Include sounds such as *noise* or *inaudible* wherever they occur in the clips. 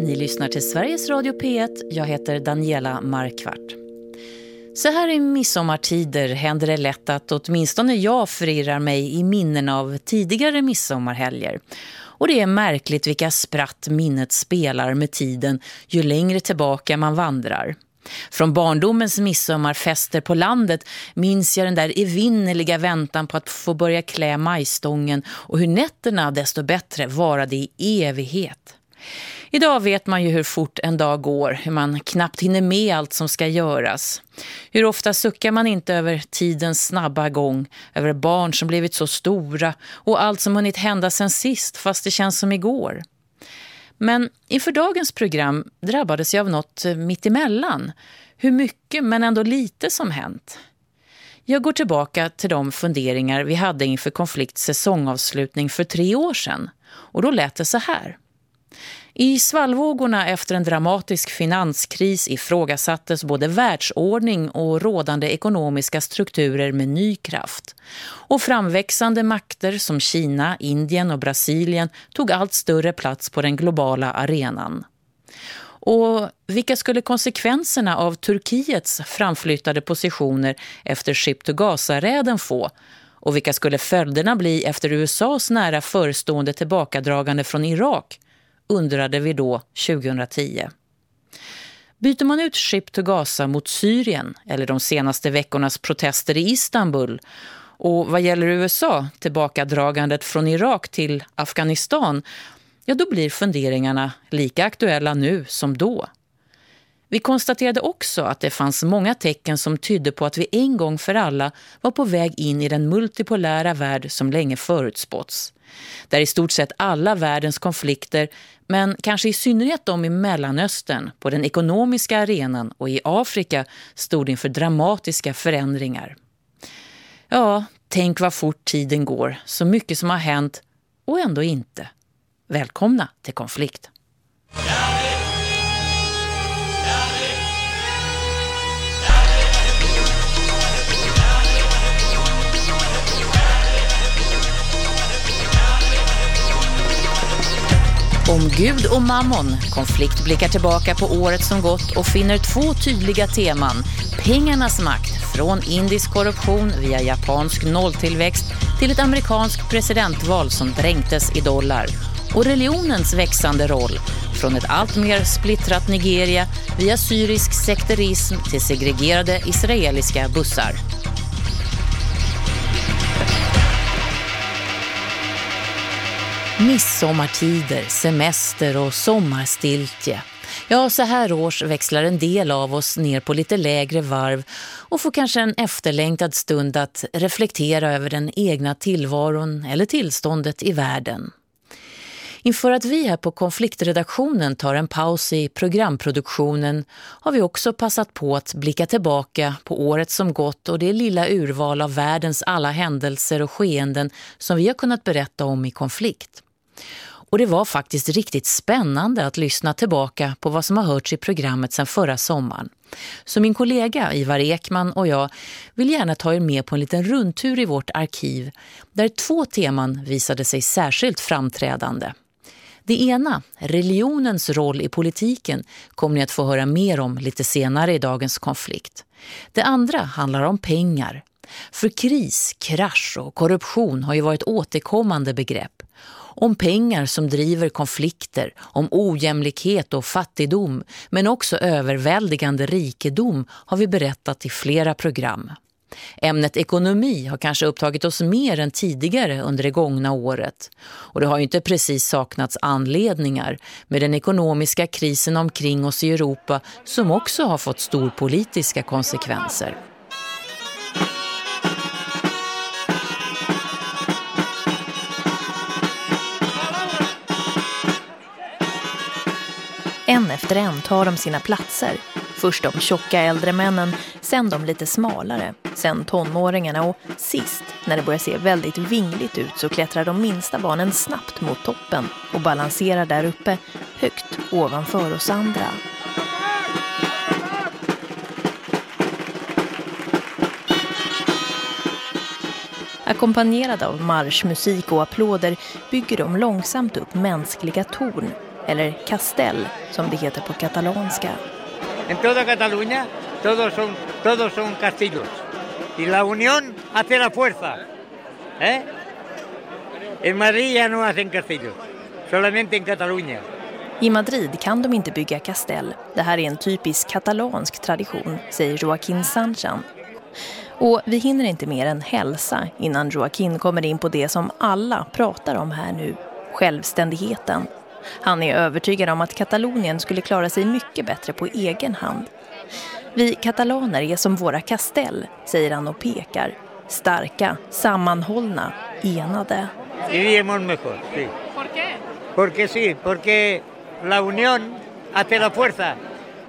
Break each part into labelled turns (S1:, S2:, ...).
S1: Ni lyssnar till Sveriges Radio P1. Jag heter Daniela Markvart. Så här i midsommartider händer det lätt att åtminstone jag förirrar mig i minnen av tidigare midsommarhelger. Och det är märkligt vilka spratt minnet spelar med tiden ju längre tillbaka man vandrar. Från barndomens midsommarfester på landet minns jag den där evinnerliga väntan på att få börja klä majstången och hur nätterna desto bättre varade i evighet. Idag vet man ju hur fort en dag går, hur man knappt hinner med allt som ska göras. Hur ofta suckar man inte över tidens snabba gång, över barn som blivit så stora och allt som hunnit hända sen sist fast det känns som igår. Men inför dagens program drabbades jag av något eh, mitt emellan. Hur mycket men ändå lite som hänt. Jag går tillbaka till de funderingar vi hade inför konflikts säsongavslutning för tre år sedan. Och då lät det så här. I svallvågorna efter en dramatisk finanskris ifrågasattes både världsordning och rådande ekonomiska strukturer med ny kraft. Och framväxande makter som Kina, Indien och Brasilien tog allt större plats på den globala arenan. Och vilka skulle konsekvenserna av Turkiets framflyttade positioner efter Ship to Gaza-räden få? Och vilka skulle följderna bli efter USAs nära förestående tillbakadragande från Irak undrade vi då 2010. Byter man ut Ship to Gaza mot Syrien eller de senaste veckornas protester i Istanbul och vad gäller USA, tillbakadragandet från Irak till Afghanistan, ja då blir funderingarna lika aktuella nu som då. Vi konstaterade också att det fanns många tecken som tydde på att vi en gång för alla var på väg in i den multipolära värld som länge förutspåtts. Där i stort sett alla världens konflikter, men kanske i synnerhet de i Mellanöstern, på den ekonomiska arenan och i Afrika stod inför dramatiska förändringar. Ja, tänk vad fort tiden går, så mycket som har hänt och ändå inte. Välkomna till konflikt. Om Gud och mammon. Konflikt blickar tillbaka på året som gått och finner två tydliga teman. Pengarnas makt, från indisk korruption via japansk nolltillväxt till ett amerikanskt presidentval som dränktes i dollar. Och religionens växande roll, från ett allt mer splittrat Nigeria via syrisk sekterism till segregerade israeliska bussar. Midsommartider, semester och sommarstiltje. Ja, så här års växlar en del av oss ner på lite lägre varv och får kanske en efterlängtad stund att reflektera över den egna tillvaron eller tillståndet i världen. Inför att vi här på konfliktredaktionen tar en paus i programproduktionen har vi också passat på att blicka tillbaka på året som gått och det lilla urval av världens alla händelser och skeenden som vi har kunnat berätta om i konflikt. Och det var faktiskt riktigt spännande att lyssna tillbaka på vad som har hörts i programmet sedan förra sommaren. Så min kollega Ivar Ekman och jag vill gärna ta er med på en liten rundtur i vårt arkiv där två teman visade sig särskilt framträdande. Det ena, religionens roll i politiken, kommer ni att få höra mer om lite senare i dagens konflikt. Det andra handlar om pengar. För kris, krasch och korruption har ju varit återkommande begrepp om pengar som driver konflikter, om ojämlikhet och fattigdom, men också överväldigande rikedom har vi berättat i flera program. Ämnet ekonomi har kanske upptagit oss mer än tidigare under det gångna året. Och det har ju inte precis saknats anledningar med den ekonomiska krisen omkring oss i Europa som också har fått storpolitiska konsekvenser.
S2: Efter en tar de sina platser. Först de tjocka äldre männen, sen de lite smalare, sen tonåringarna och sist, när det börjar se väldigt vingligt ut så klättrar de minsta barnen snabbt mot toppen och balanserar där uppe, högt ovanför oss andra. Ackompanjerade av marschmusik och applåder bygger de långsamt upp mänskliga torn eller castell som det heter på katalanska.
S3: En toda Cataluña todos son, todos son castillos. Y la unión hace la fuerza. ¿Eh? En Madrid ya no hacen castillos, solamente en Cataluña.
S2: I Madrid kan de inte bygga kastell. Det här är en typisk katalansk tradition, säger Joaquin Sanchan. Och vi hinner inte mer än hälsa innan Joaquin kommer in på det som alla pratar om här nu, självständigheten. Han är övertygad om att Katalonien skulle klara sig mycket bättre på egen hand. Vi katalaner är som våra kastell, säger han och pekar. Starka, sammanhållna, enade.
S3: Iríamos mejor, sí. ¿Por qué? Porque sí, porque la unión hace la fuerza.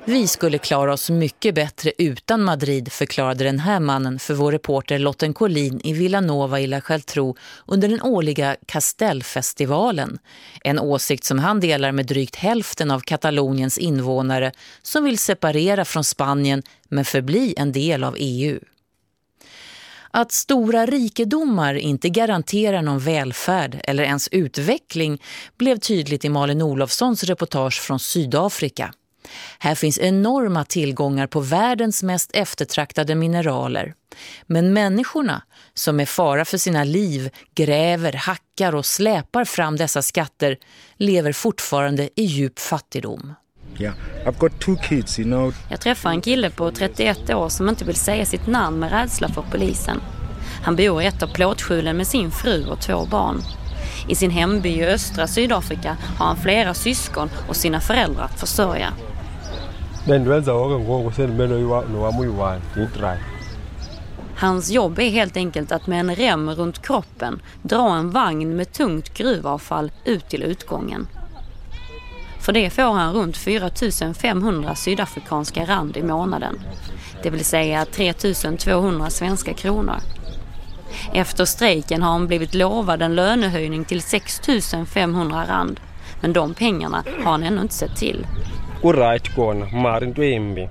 S1: Vi skulle klara oss mycket bättre utan Madrid, förklarade den här mannen för vår reporter Lotten Collin i Villanova i La Chaltro under den årliga Castellfestivalen. En åsikt som han delar med drygt hälften av Kataloniens invånare som vill separera från Spanien men förbli en del av EU. Att stora rikedomar inte garanterar någon välfärd eller ens utveckling blev tydligt i Malin Olofssons reportage från Sydafrika. Här finns enorma tillgångar på världens mest eftertraktade mineraler. Men människorna som med fara för sina liv gräver, hackar och släpar fram dessa skatter lever fortfarande i djup fattigdom.
S4: Yeah, I've got two kids, you know.
S5: Jag träffar en kille på 31 år som inte vill säga sitt namn med rädsla för polisen. Han bor i ett av plåtskjulen med sin fru och två barn. I sin hemby i östra Sydafrika har han flera syskon och sina föräldrar att försörja. Hans jobb är helt enkelt att med en rem runt kroppen dra en vagn med tungt gruvavfall ut till utgången. För det får han runt 4 500 sydafrikanska rand i månaden. Det vill säga 3 200 svenska kronor. Efter strejken har han blivit lovad en lönehöjning till 6 500 rand. Men de pengarna har han ännu inte sett till.
S6: Right kona mari into embi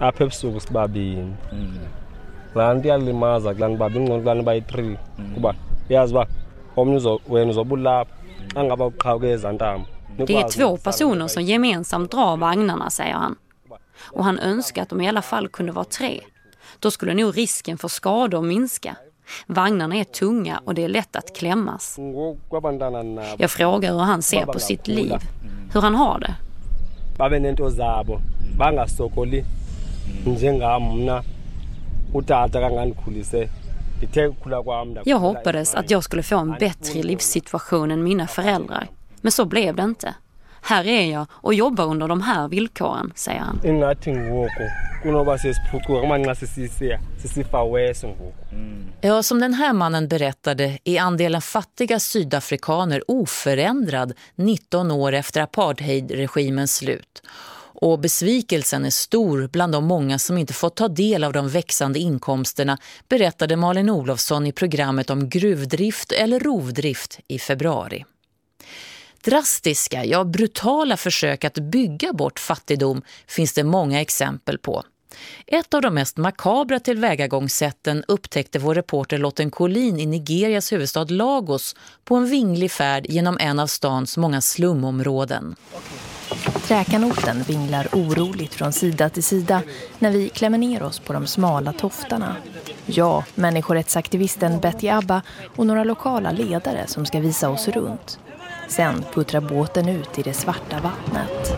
S6: apha ebusuku sibabini laa nto iyalimaza kulaa nto babini ngcono kulaa nto bayi-three kuba yazi uba omnye wena uzobe ulapha xa ngaba uqhawuke eza ntambo
S5: Det är två personer som gemensamt drar vagnarna, säger han. Och han önskar att de i alla fall kunde vara tre. Då skulle nog risken för skador minska. Vagnarna är tunga och det är lätt att klämmas. Jag frågar hur han ser på sitt liv. Hur han har det.
S6: Babe nento zabo bangasokoli njengam mna utata kangandikhulise ndithe ukukhula kwam
S5: Jag hoppades att jag skulle få en bättre livssituation än mina föräldrar. Men så blev det inte. Här är jag och jobbar under de här villkoren, säger han.
S6: ngoku
S1: Ja, som den här mannen berättade är andelen fattiga sydafrikaner oförändrad 19 år efter apartheidregimens slut. Och besvikelsen är stor bland de många som inte fått ta del av de växande inkomsterna, berättade Malin Olofsson i programmet om gruvdrift eller rovdrift i februari. Drastiska, ja brutala försök att bygga bort fattigdom finns det många exempel på. Ett av de mest makabra tillvägagångssätten upptäckte vår reporter Lotten Collin i Nigerias huvudstad Lagos på en vinglig färd genom en av stans många slumområden.
S2: Träkanoten vinglar oroligt från sida till sida när vi klämmer ner oss på de smala toftarna. Jag, människorättsaktivisten Betty Abba och några lokala ledare som ska visa oss runt. Sen puttrar båten ut i det svarta vattnet.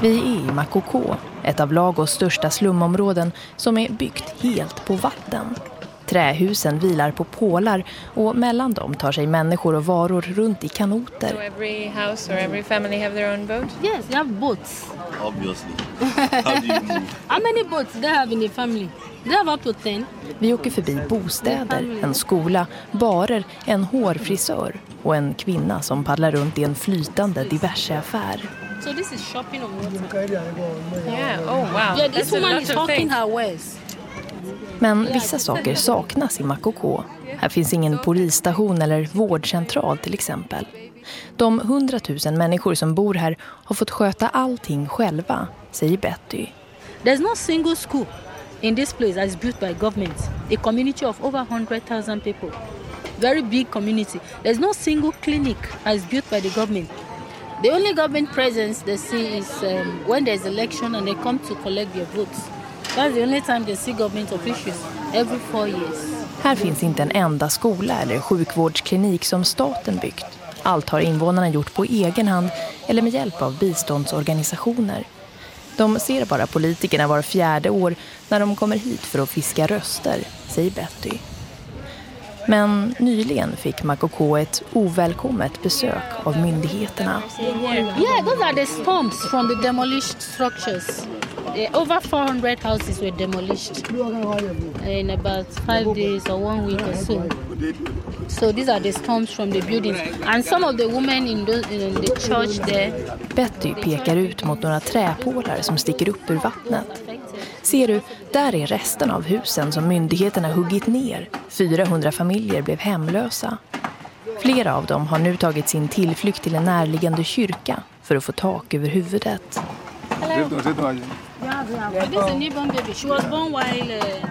S2: Vi är i Makoko, ett av Lagos största slumområden som är byggt helt på vatten. Trähusen vilar på pålar och mellan dem tar sig människor och varor runt i kanoter.
S7: So every house or every family have their own boat?
S8: Yes, they have boats.
S9: Obviously. *laughs* How do you move?
S8: How many boats they have in the family? They have up to 10.
S2: Vi åker förbi bostäder, en skola, barer, en hårfrisör och en kvinna som paddlar runt i en flytande diverseaffär.
S8: So this is shopping on water.
S7: Yeah. Oh wow.
S8: Yeah, this
S7: That's
S8: woman is
S7: of
S8: hawking her wares.
S2: Men vissa saker saknas i Makoko. Här finns ingen polisstation eller vårdcentral till exempel. De hundratusen människor som bor här har fått sköta allting själva, säger Betty.
S8: There's no single school in this place that is built by government. A community of over 100,000 people. very big community. There's no single clinic that is built by the government. The only government presence they see is um, when there's election and they come to collect their votes. That's the only time they see government officials every four years.
S2: Här finns inte en enda skola eller sjukvårdsklinik som staten byggt. Allt har invånarna gjort på egen hand eller med hjälp av biståndsorganisationer. De ser bara politikerna var fjärde år när de kommer hit för att fiska röster, säger Betty. Men nyligen fick Makoko ett ovälkommet besök av myndigheterna.
S8: Yeah, those are the stumps from the demolished structures. Uh, over 400 houses were demolished in about five days or one week or so. So these are the stumps from the buildings. And some of the women in the, in the church there...
S2: Betty pekar ut mot några träpålar som sticker upp ur vattnet. Ser du, där är resten av husen som myndigheterna huggit ner. 400 familjer blev hemlösa. Flera av dem har nu tagit sin tillflykt till en närliggande kyrka för att få tak över huvudet.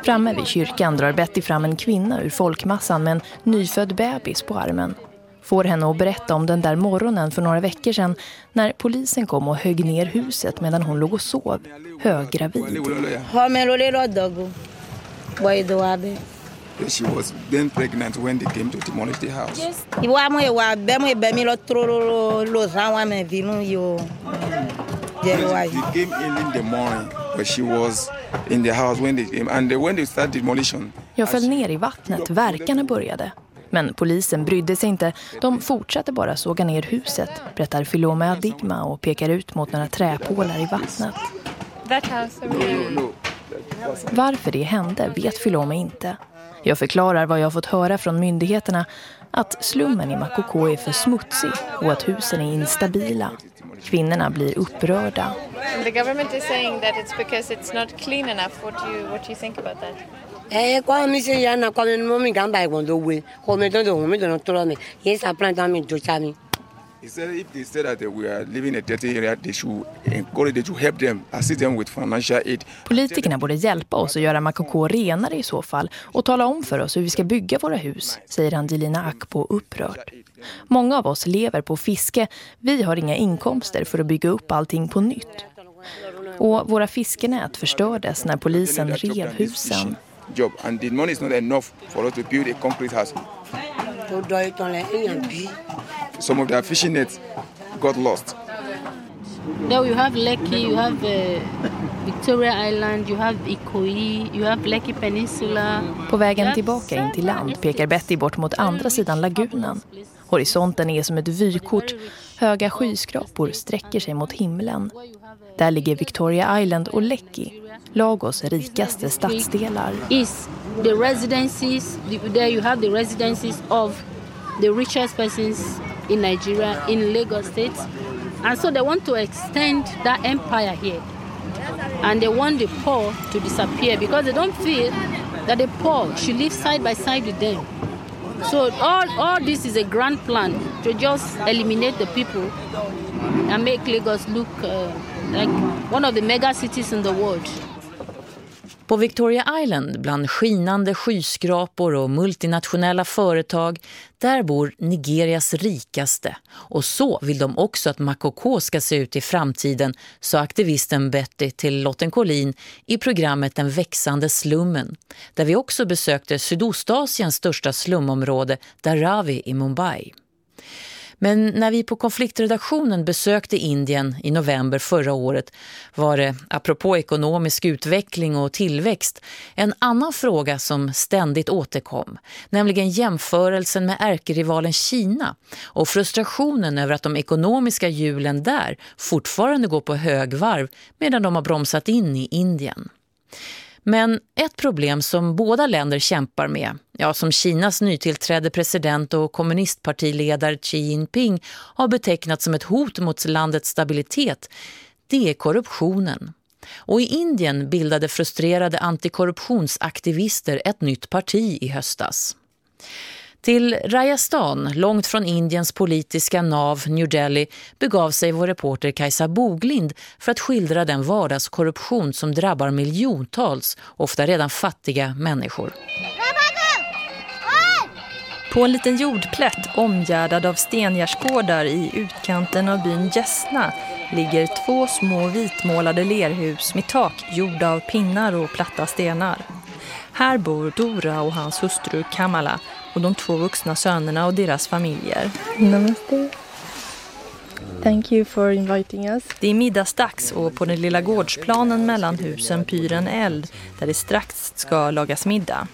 S2: Framme vid kyrkan drar Betty fram en kvinna ur folkmassan med en nyfödd bebis på armen. Får henne att berätta om den där morgonen för några veckor sedan när polisen kom och högg ner huset medan hon låg och sov, höggravid.
S10: She was then pregnant when they came to demolish the house. They came in in the morning, but she was in the house when they came. And when they started demolition...
S2: Jag föll ner i vattnet, verkarna började. Men polisen brydde sig inte. De fortsatte bara såga ner huset, berättar Filome Adigma och pekar ut mot några träpålar i vattnet. Varför det hände vet Filome inte. Jag förklarar vad jag fått höra från myndigheterna att slummen i Makoko är för smutsig och att husen är instabila. Kvinnorna blir upprörda.
S7: The government is saying that it's because it's not clean enough. What do you what do you think about that?
S11: ẹ kọ́ mi yẹn náà kọ́ mi mọ́ mi tó wé kọ́ mi tó tó wọ́n mi tó rọ mi sàplant mi tó sá mi.
S10: He said if they said that we are living in a dirty area, they should encourage them to help them, assist them with financial aid.
S2: Politikerna borde hjälpa oss att göra Makoko renare i så fall och tala om för oss hur vi ska bygga våra hus, säger Angelina Akpo upprört. Många av oss lever på fiske. Vi har inga inkomster för att bygga upp allting på nytt. Och våra fiskenät förstördes när polisen rev husen.
S10: Job and the money is not enough for us to build a concrete house. Some of their fishing nets got lost.
S8: There you have Lekki, you have uh, Victoria Island, you have Ikoyi, you have Lekki Peninsula.
S2: På vägen tillbaka in till land pekar Betty bort mot andra sidan lagunen. Horisonten är som ett vykort. Höga skyskrapor sträcker sig mot himlen. Där ligger Victoria Island och Lekki, Lagos rikaste stadsdelar.
S8: Is the residences, there you have the residences of the richest persons in Nigeria, in Lagos State. And so they want to extend that empire here. And they want the poor to disappear because they don't feel that the poor should live side by side with them. So all, all this is a grand plan to just eliminate the people and make Lagos look uh, like one of the mega cities in the world.
S1: På Victoria Island, bland skinande skyskrapor och multinationella företag, där bor Nigerias rikaste. Och så vill de också att Makoko ska se ut i framtiden, sa aktivisten Betty till Lotten Collin i programmet Den växande slummen. Där vi också besökte Sydostasiens största slumområde, Dharavi i Mumbai. Men när vi på konfliktredaktionen besökte Indien i november förra året var det, apropå ekonomisk utveckling och tillväxt, en annan fråga som ständigt återkom. Nämligen jämförelsen med ärkerivalen Kina och frustrationen över att de ekonomiska hjulen där fortfarande går på högvarv medan de har bromsat in i Indien. Men ett problem som båda länder kämpar med, ja som Kinas nytillträdde president och kommunistpartiledare Xi Jinping har betecknat som ett hot mot landets stabilitet, det är korruptionen. Och i Indien bildade frustrerade antikorruptionsaktivister ett nytt parti i höstas. Till Rajasthan, långt från Indiens politiska nav New Delhi, begav sig vår reporter Kajsa Boglind för att skildra den vardagskorruption som drabbar miljontals, ofta redan fattiga människor.
S12: På en liten jordplätt omgärdad av stengärdsgårdar i utkanten av byn Gässna ligger två små vitmålade lerhus med tak gjorda av pinnar och platta stenar. Här bor Dora och hans hustru Kamala och de två vuxna sönerna och deras familjer.
S2: Namaste. Thank you for inviting us.
S12: Det är middagsdags och på den lilla gårdsplanen mellan husen pyr en eld där det strax ska lagas middag.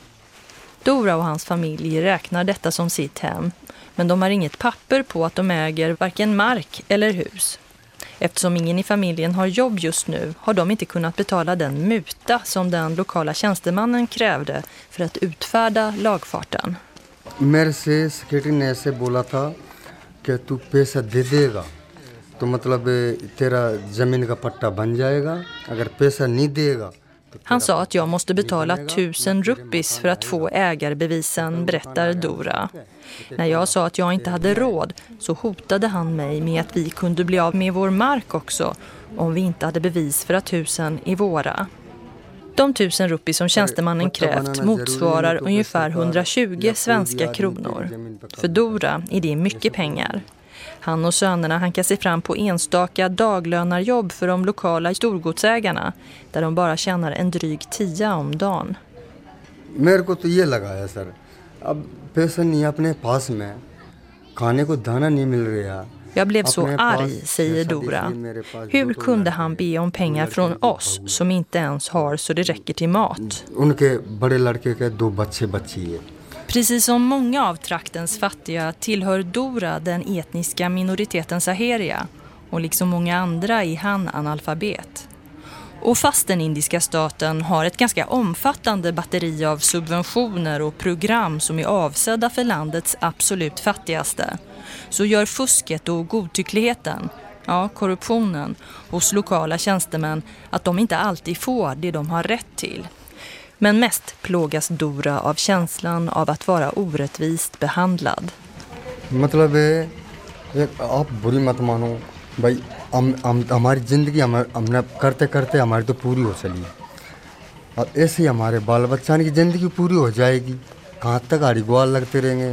S12: Dora och hans familj räknar detta som sitt hem men de har inget papper på att de äger varken mark eller hus. Eftersom ingen i familjen har jobb just nu har de inte kunnat betala den muta som den lokala tjänstemannen krävde för att utfärda lagfarten.
S13: मेरे से सेक्रेटरी ने ऐसे बोला था कि तू पैसा दे देगा तो मतलब तेरा जमीन का पट्टा बन जाएगा अगर पैसा नहीं देगा
S12: Han sa att jag måste betala tusen ruppis för att få ägarbevisen, berättar Dora. När jag sa att jag inte hade råd så hotade han mig med att vi kunde bli av med vår mark också om vi inte hade bevis för att husen är våra. De tusen ruppis som tjänstemannen krävt motsvarar ungefär 120 svenska kronor. För Dora är det mycket pengar. Han och sönerna hankar sig fram på enstaka daglönarjobb för de lokala storgodsägarna där de bara tjänar en dryg tia om dagen.
S13: मेरे को तो ये लगा है सर अब पैसा नहीं अपने पास में खाने को दाना नहीं मिल रहा
S12: jag blev så arg, säger Dora. Hur kunde han be om pengar från oss som inte ens har så det räcker till mat? Precis som många av traktens fattiga tillhör Dora den etniska minoriteten saheria och liksom många andra är han analfabet. Och fast den indiska staten har ett ganska omfattande batteri av subventioner och program som är avsedda för landets absolut fattigaste så gör fusket och godtyckligheten, ja korruptionen, hos lokala tjänstemän att de inte alltid får det de har rätt till. Men mest plågas Dora av känslan av att vara orättvist behandlad.
S13: मतलब आप बुरी मत मानो भाई हम हम हमारी ज़िंदगी हम हमने करते करते हमारी तो पूरी हो चली अब ऐसे ही हमारे बाल बच्चा की ज़िंदगी पूरी हो जाएगी कहाँ तक गाड़ी ग्वाल लगते रहेंगे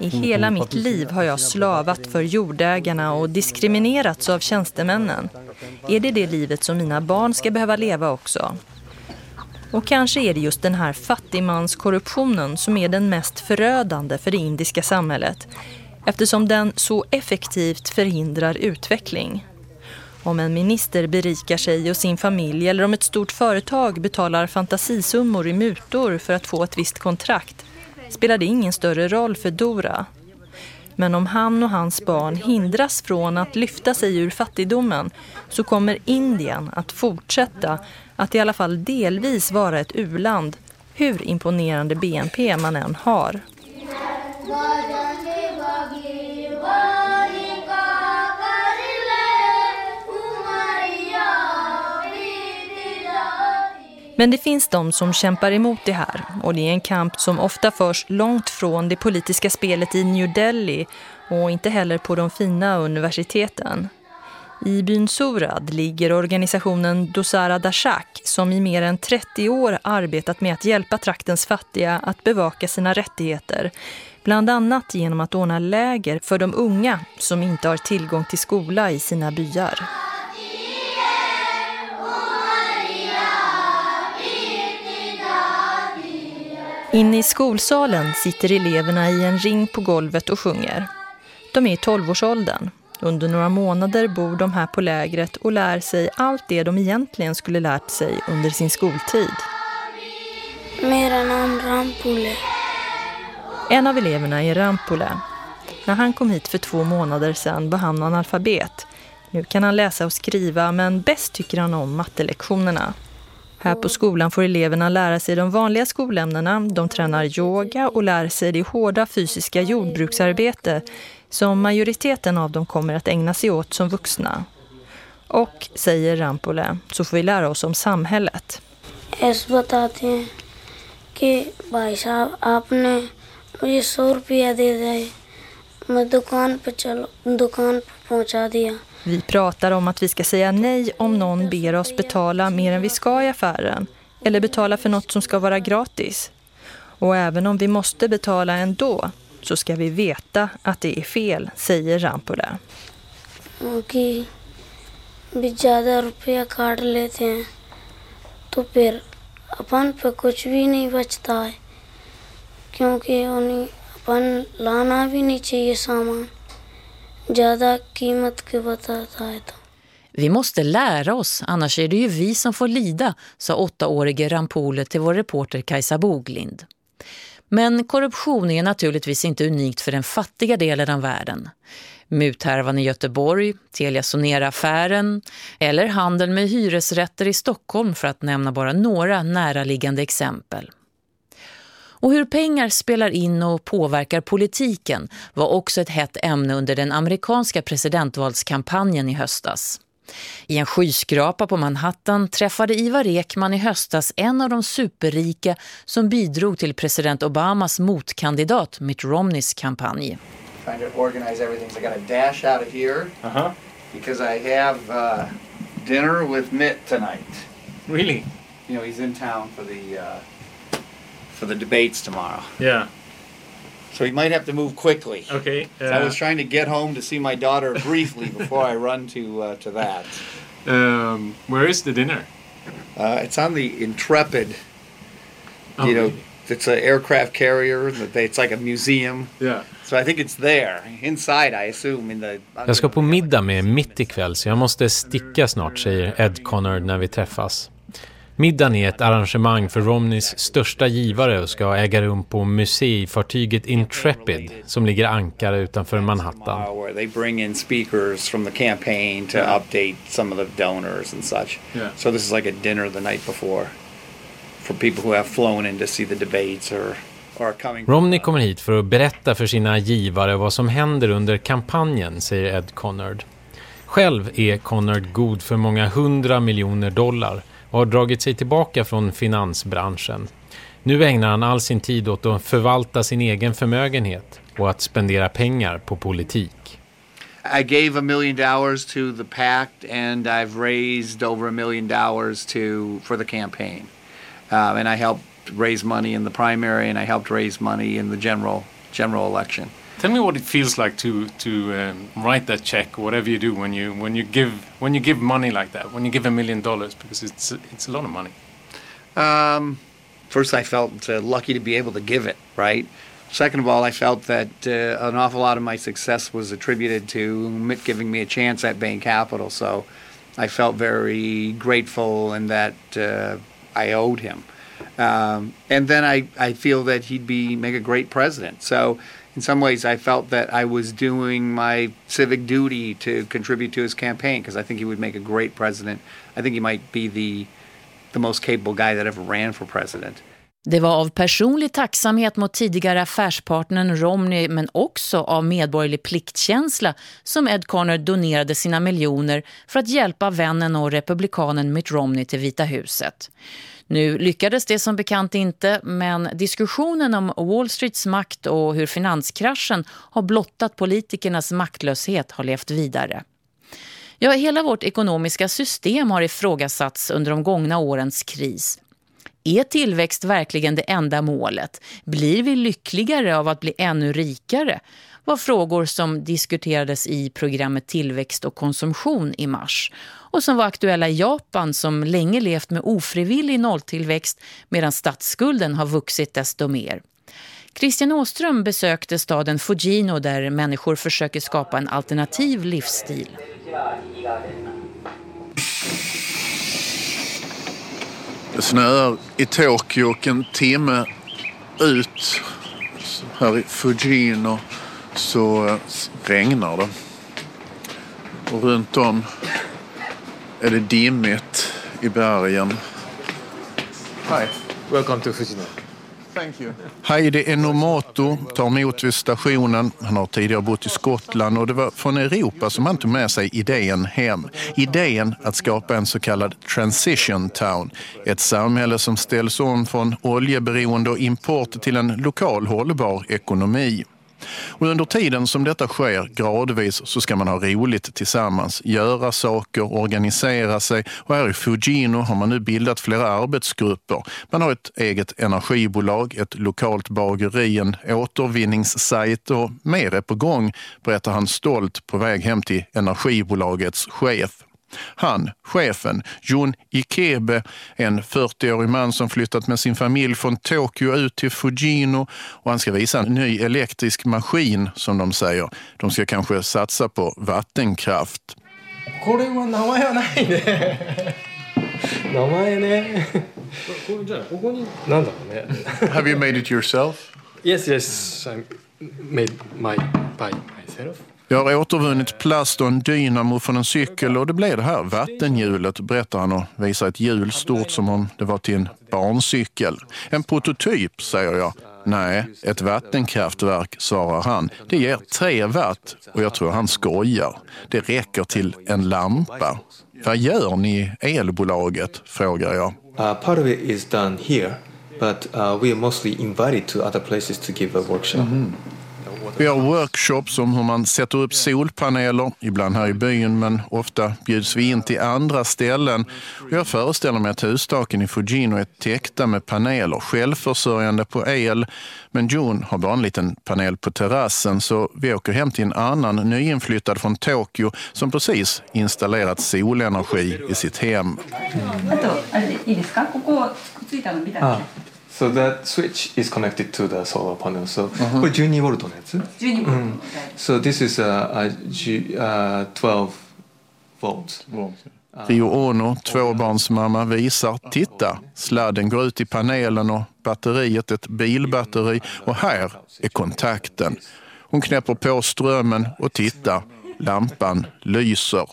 S12: i hela mitt liv har jag slavat för jordägarna och diskriminerats av tjänstemännen. Är det det livet som mina barn ska behöva leva också? Och kanske är det just den här fattigmanskorruptionen som är den mest förödande för det indiska samhället eftersom den så effektivt förhindrar utveckling. Om en minister berikar sig och sin familj eller om ett stort företag betalar fantasisummor i mutor för att få ett visst kontrakt spelar det ingen större roll för Dora. Men om han och hans barn hindras från att lyfta sig ur fattigdomen så kommer Indien att fortsätta att i alla fall delvis vara ett uland hur imponerande BNP man än har. Men det finns de som kämpar emot det här och det är en kamp som ofta förs långt från det politiska spelet i New Delhi och inte heller på de fina universiteten. I byn Surad ligger organisationen Dosara Dashak som i mer än 30 år arbetat med att hjälpa traktens fattiga att bevaka sina rättigheter. Bland annat genom att ordna läger för de unga som inte har tillgång till skola i sina byar. Inne i skolsalen sitter eleverna i en ring på golvet och sjunger. De är i 12-årsåldern. Under några månader bor de här på lägret och lär sig allt det de egentligen skulle lärt sig under sin skoltid.
S14: Mera namn Rampule.
S12: En av eleverna är Rampule. När han kom hit för två månader sedan var han analfabet. Nu kan han läsa och skriva men bäst tycker han om mattelektionerna. Här på skolan får eleverna lära sig de vanliga skolämnena. De tränar yoga och lär sig det hårda fysiska jordbruksarbete som majoriteten av dem kommer att ägna sig åt som vuxna. Och, säger Rampole, så får vi lära oss om samhället.
S14: ऐसे बताते हैं कि भाई साहब आपने मुझे सौ रुपया दे दिए मैं दुकान पे चलो दुकान पे पहुंचा दिया
S12: Vi pratar om att vi ska säga nej om någon ber oss betala mer än vi ska i affären eller betala för något som ska vara gratis. Och även om vi måste betala ändå så ska vi veta att det är fel, säger Rampula.
S14: कि भी ज़्यादा रुपया काट लेते हैं तो फिर अपन पे कुछ भी नहीं बचता है क्योंकि उन्हें अपन लाना भी नहीं चाहिए सामान ज़्यादा कीमत के बताता है तो
S1: Vi måste lära oss, annars är det ju vi som får lida, sa åttaårige Rampole till vår reporter Kajsa Boglind. Men korruption är naturligtvis inte unikt för den fattiga delen av världen. Muthärvan i Göteborg, Telia Sonera-affären eller handel med hyresrätter i Stockholm för att nämna bara några näraliggande exempel. Och hur pengar spelar in och påverkar politiken var också ett hett ämne under den amerikanska presidentvalskampanjen i höstas. I en skyskrapa på Manhattan träffade Ivar Ekman i höstas en av de superrika som bidrog till president Obamas motkandidat Mitt Romneys kampanj.
S15: Trying to organize everything. So I got a dash out of here
S16: Uh-huh.
S15: because I have uh, dinner with Mitt tonight.
S16: Really?
S15: You know, he's in town for the uh, for the debates tomorrow.
S16: Yeah.
S15: So he might have to move quickly.
S16: Okay.
S15: So I
S16: uh,
S15: was trying to get home to see my daughter briefly before I run to uh, to that.
S16: um, where is the dinner?
S15: Uh, it's on the Intrepid.
S16: Oh,
S15: you know,
S16: really?
S15: it's an aircraft carrier. It's like a museum.
S16: Yeah.
S15: So I think it's there inside. I assume in the.
S17: Jag ska på middag med mitt ikväll så jag måste sticka snart, säger Ed Connor när vi träffas. Middagen är ett arrangemang för Romneys största givare och ska äga rum på museifartyget Intrepid som ligger ankare utanför Manhattan.
S15: they bring in speakers from the campaign to update some of the donors and such. So this is like a dinner the night before for people who have flown in to see the debates or.
S17: Romney kommer hit för att berätta för sina givare vad som händer under kampanjen, säger Ed Connard. Själv är Connard god för många hundra miljoner dollar och har dragit sig tillbaka från finansbranschen. Nu ägnar han all sin tid åt att förvalta sin egen förmögenhet och att spendera pengar på politik.
S15: I gave a million dollars to the pact and I've raised over a million dollars to for the campaign. Uh, and I helped raise money in the primary and I helped raise money in the general general election.
S16: Tell me what it feels like to to um, write that check whatever you do when you when you give when you give money like that when you give a million dollars because it's it's a lot of money.
S15: Um, first, I felt uh, lucky to be able to give it, right? Second of all, I felt that uh, an awful lot of my success was attributed to Mitt giving me a chance at Bain Capital. So I felt very grateful and that uh, I owed him. Um, and then I, I feel that he'd be make a great president. So in some ways, I felt that I was doing my civic duty to contribute to his campaign because I think he would make a great president. I think he might be the the most capable guy that ever ran for president.
S1: Det var av personlig tacksamhet mot tidigare affärspartnern Romney men också av medborgerlig pliktkänsla som Ed Conner donerade sina miljoner för att hjälpa vännen och republikanen Mitt Romney till Vita huset. Nu lyckades det som bekant inte men diskussionen om Wall Streets makt och hur finanskraschen har blottat politikernas maktlöshet har levt vidare. Ja, hela vårt ekonomiska system har ifrågasatts under de gångna årens kris. Är tillväxt verkligen det enda målet? Blir vi lyckligare av att bli ännu rikare? Var frågor som diskuterades i programmet Tillväxt och konsumtion i mars och som var aktuella i Japan som länge levt med ofrivillig nolltillväxt medan statsskulden har vuxit desto mer. Christian Åström besökte staden Fujino där människor försöker skapa en alternativ livsstil.
S18: Det snöar i Tokyo och en timme ut här i Fujino så eh, regnar det. Och runt om är det dimmigt i bergen.
S19: Hi, welcome to Fujino.
S18: Thank you. Heidi Enomoto tar emot vid stationen. Han har tidigare bott i Skottland och det var från Europa som han tog med sig idén hem. Idén att skapa en så kallad transition town. Ett samhälle som ställs om från oljeberoende och import till en lokal hållbar ekonomi. Och under tiden som detta sker gradvis så ska man ha roligt tillsammans, göra saker, organisera sig och här i Fujino har man nu bildat flera arbetsgrupper. Man har ett eget energibolag, ett lokalt bageri, en återvinningssajt och mer är på gång, berättar han stolt på väg hem till energibolagets chef. Han, chefen, Jun Ikebe, en 40-årig man som flyttat med sin familj från Tokyo ut till Fujino och han ska visa en ny elektrisk maskin som de säger. De ska kanske satsa på vattenkraft. Have you made it yourself?
S6: Yes, yes, I made my by myself.
S18: Jag har återvunnit plast och en dynamo från en cykel och det blev det här vattenhjulet, berättar han och visar ett hjul stort som om det var till en barncykel. En prototyp, säger jag. Nej, ett vattenkraftverk, svarar han. Det ger tre watt och jag tror han skojar. Det räcker till en lampa. Vad gör ni i elbolaget, frågar jag.
S19: Uh, part of it is done here, but uh, we are mostly invited to other places to give a workshop.
S18: Vi har workshops om hur man sätter upp solpaneler, ibland här i byn men ofta bjuds vi in till andra ställen. Och jag föreställer mig att hustaken i Fujino är täckta med paneler, självförsörjande på el. Men Jun har bara en liten panel på terrassen så vi åker hem till en annan nyinflyttad från Tokyo som precis installerat solenergi i sitt hem.
S19: Ah. So that switch is connected to the solar panel. So これ12ボルトのやつ
S20: 12ボルト
S19: うん So this is a, a G, uh, 12 volts.
S18: Rio Ono, tvåbarnsmamma, visar. Titta, sladden går ut i panelen och batteriet ett bilbatteri och här är kontakten. Hon knäpper på strömmen och titta, lampan lyser.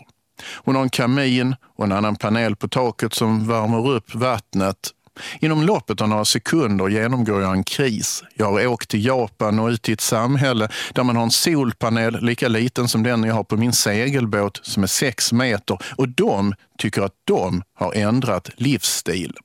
S18: Hon har en kamin och en annan panel på taket som värmer upp vattnet. Inom loppet av några sekunder genomgår jag en kris. Jag har åkt till Japan och ut till ett samhälle där man har en solpanel lika liten som den jag har på min segelbåt som är sex meter och de tycker att de har ändrat livsstil.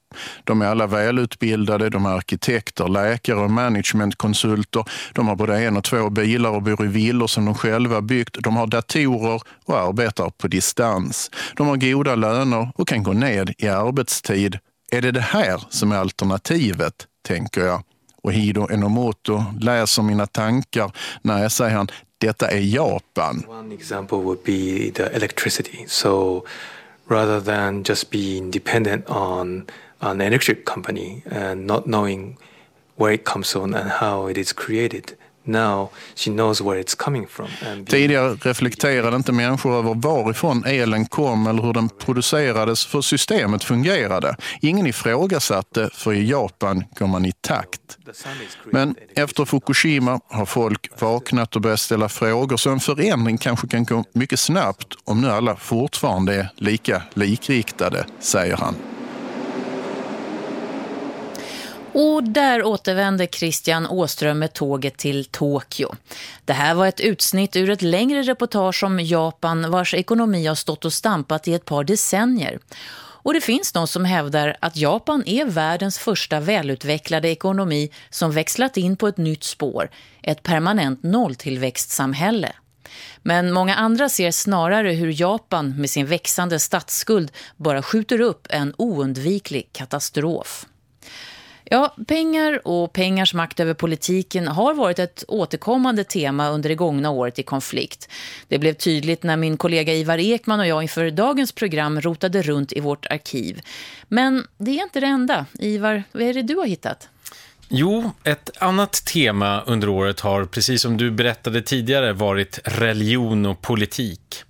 S18: De är alla välutbildade, de är arkitekter, läkare och managementkonsulter. De har både en och två bilar och bor i villor som de själva byggt. De har datorer och arbetar på distans. De har goda löner och kan gå ned i arbetstid är det det här som är alternativet, tänker jag. Och Hido Enomoto läser mina tankar. Nej, säger han, detta är Japan.
S19: One example would be the electricity. So rather than just being dependent on an electric company and not knowing where it comes from and how it is created, now she knows where it's coming from.
S18: Tidigare reflekterade inte människor över varifrån elen kom eller hur den producerades för systemet fungerade. Ingen ifrågasatte för i Japan går man i takt. Men efter Fukushima har folk vaknat och börjat ställa frågor så en förändring kanske kan gå mycket snabbt om nu alla fortfarande är lika likriktade, säger han.
S1: Och där återvände Christian Åström med tåget till Tokyo. Det här var ett utsnitt ur ett längre reportage om Japan vars ekonomi har stått och stampat i ett par decennier. Och det finns de som hävdar att Japan är världens första välutvecklade ekonomi som växlat in på ett nytt spår, ett permanent nolltillväxtsamhälle. Men många andra ser snarare hur Japan med sin växande statsskuld bara skjuter upp en oundviklig katastrof. Ja, pengar och pengars makt över politiken har varit ett återkommande tema under det gångna året i konflikt. Det blev tydligt när min kollega Ivar Ekman och jag inför dagens program rotade runt i vårt arkiv. Men det är inte det enda. Ivar, vad är det du har hittat?
S17: Jo, ett annat tema under året har, precis som du berättade tidigare, varit religion och politik.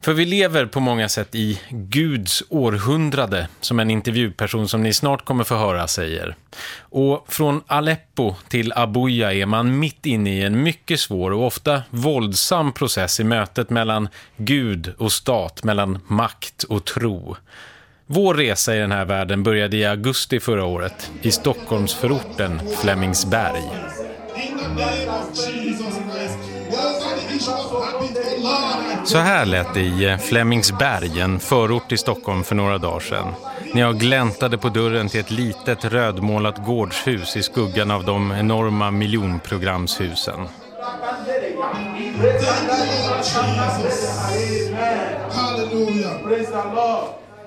S17: För vi lever på många sätt i Guds århundrade, som en intervjuperson som ni snart kommer få höra säger. Och från Aleppo till Abuja är man mitt inne i en mycket svår och ofta våldsam process i mötet mellan Gud och stat, mellan makt och tro. Vår resa i den här världen började i augusti förra året i Stockholmsförorten Flemingsberg. Så här lät det i Flemingsberg, en förort i Stockholm för några dagar sedan. När jag gläntade på dörren till ett litet rödmålat gårdshus i skuggan av de enorma miljonprogramshusen.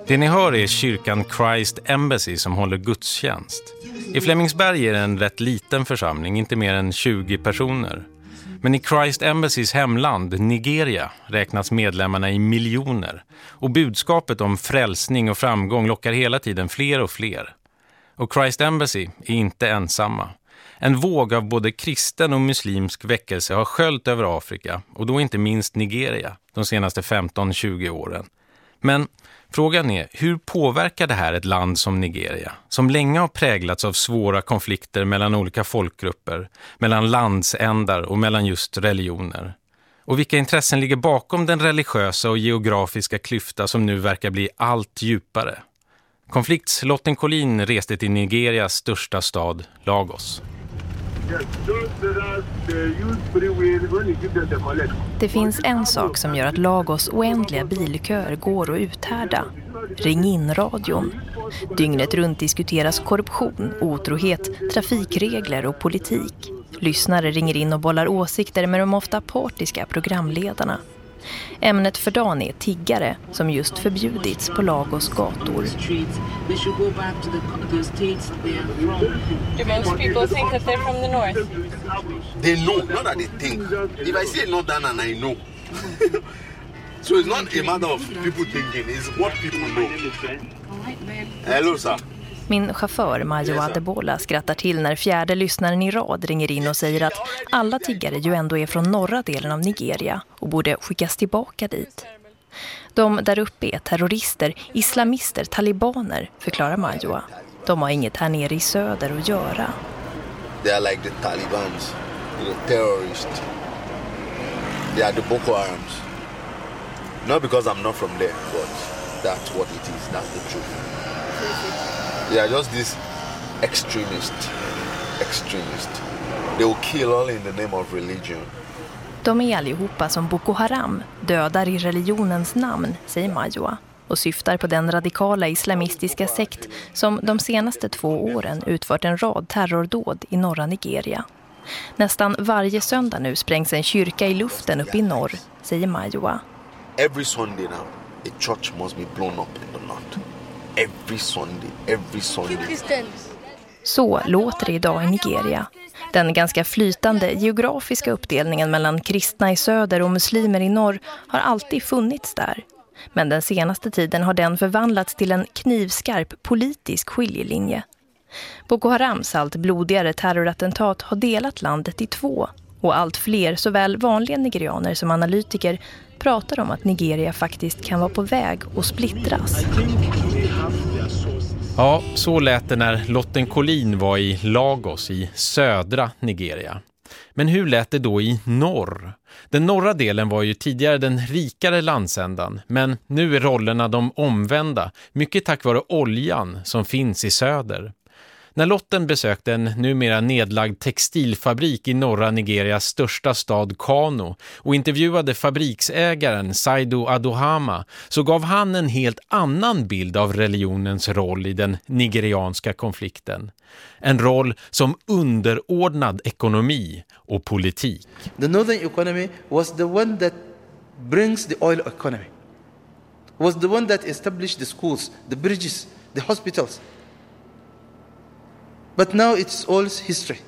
S17: Det ni hör är kyrkan Christ Embassy som håller gudstjänst. I Flemingsberg är det en rätt liten församling, inte mer än 20 personer. Men i Christ Embassys hemland, Nigeria, räknas medlemmarna i miljoner. Och budskapet om frälsning och framgång lockar hela tiden fler och fler. Och Christ Embassy är inte ensamma. En våg av både kristen och muslimsk väckelse har sköljt över Afrika, och då inte minst Nigeria, de senaste 15-20 åren. Men frågan är, hur påverkar det här ett land som Nigeria, som länge har präglats av svåra konflikter mellan olika folkgrupper, mellan landsändar och mellan just religioner? Och vilka intressen ligger bakom den religiösa och geografiska klyfta som nu verkar bli allt djupare? Konfliktslotten Collin reste till Nigerias största stad, Lagos.
S2: Det finns en sak som gör att Lagos oändliga bilköer går att uthärda. Ring in radion. Dygnet runt diskuteras korruption, otrohet, trafikregler och politik. Lyssnare ringer in och bollar åsikter med de ofta partiska programledarna. Ämnet för dagen är tiggare som just förbjudits på Lagos gator.
S9: They know, not that they think. If I say northern I know. *laughs* so it's not a matter of people thinking, it's what people know. Hello, sir.
S2: Min chaufför Majo Adebola skrattar till när fjärde lyssnaren i rad ringer in och säger att alla tiggare ju ändå är från norra delen av Nigeria och borde skickas tillbaka dit. De där uppe är terrorister, islamister, talibaner, förklarar Majoa. De har inget här nere i söder att göra.
S9: They are like the Talibans, the terrorists. They are the Boko Harams. Not because I'm not from there, but that's what it is. That's the truth. They are just this extremist, extremist. They will kill all in the name of religion.
S2: De är allihopa som Boko Haram, dödar i religionens namn, säger Majoa och syftar på den radikala islamistiska sekt som de senaste två åren utfört en rad terrordåd i norra Nigeria. Nästan varje söndag nu sprängs en kyrka i luften upp i norr, säger Majoa.
S9: Every Sunday now, a church must be blown up in the north. Every Sunday, every Sunday.
S2: Så låter det idag i Nigeria. Den ganska flytande geografiska uppdelningen mellan kristna i söder och muslimer i norr har alltid funnits där. Men den senaste tiden har den förvandlats till en knivskarp politisk skiljelinje. Boko Harams allt blodigare terrorattentat har delat landet i två och allt fler, såväl vanliga nigerianer som analytiker, pratar om att Nigeria faktiskt kan vara på väg att splittras.
S17: Ja, så lät det när Lotten Collin var i Lagos i södra Nigeria. Men hur lät det då i norr? Den norra delen var ju tidigare den rikare landsändan, men nu är rollerna de omvända, mycket tack vare oljan som finns i söder. När Lotten besökte en numera nedlagd textilfabrik i norra Nigerias största stad Kano och intervjuade fabriksägaren Saido Adohama så gav han en helt annan bild av religionens roll i den nigerianska konflikten. En roll som underordnad ekonomi och politik.
S20: The northern economy was the one that brings the oil economy. Was the one that established the schools, the bridges, the hospitals. But now it's all history.